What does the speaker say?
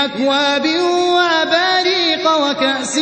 بأكواب وأباريق وكأس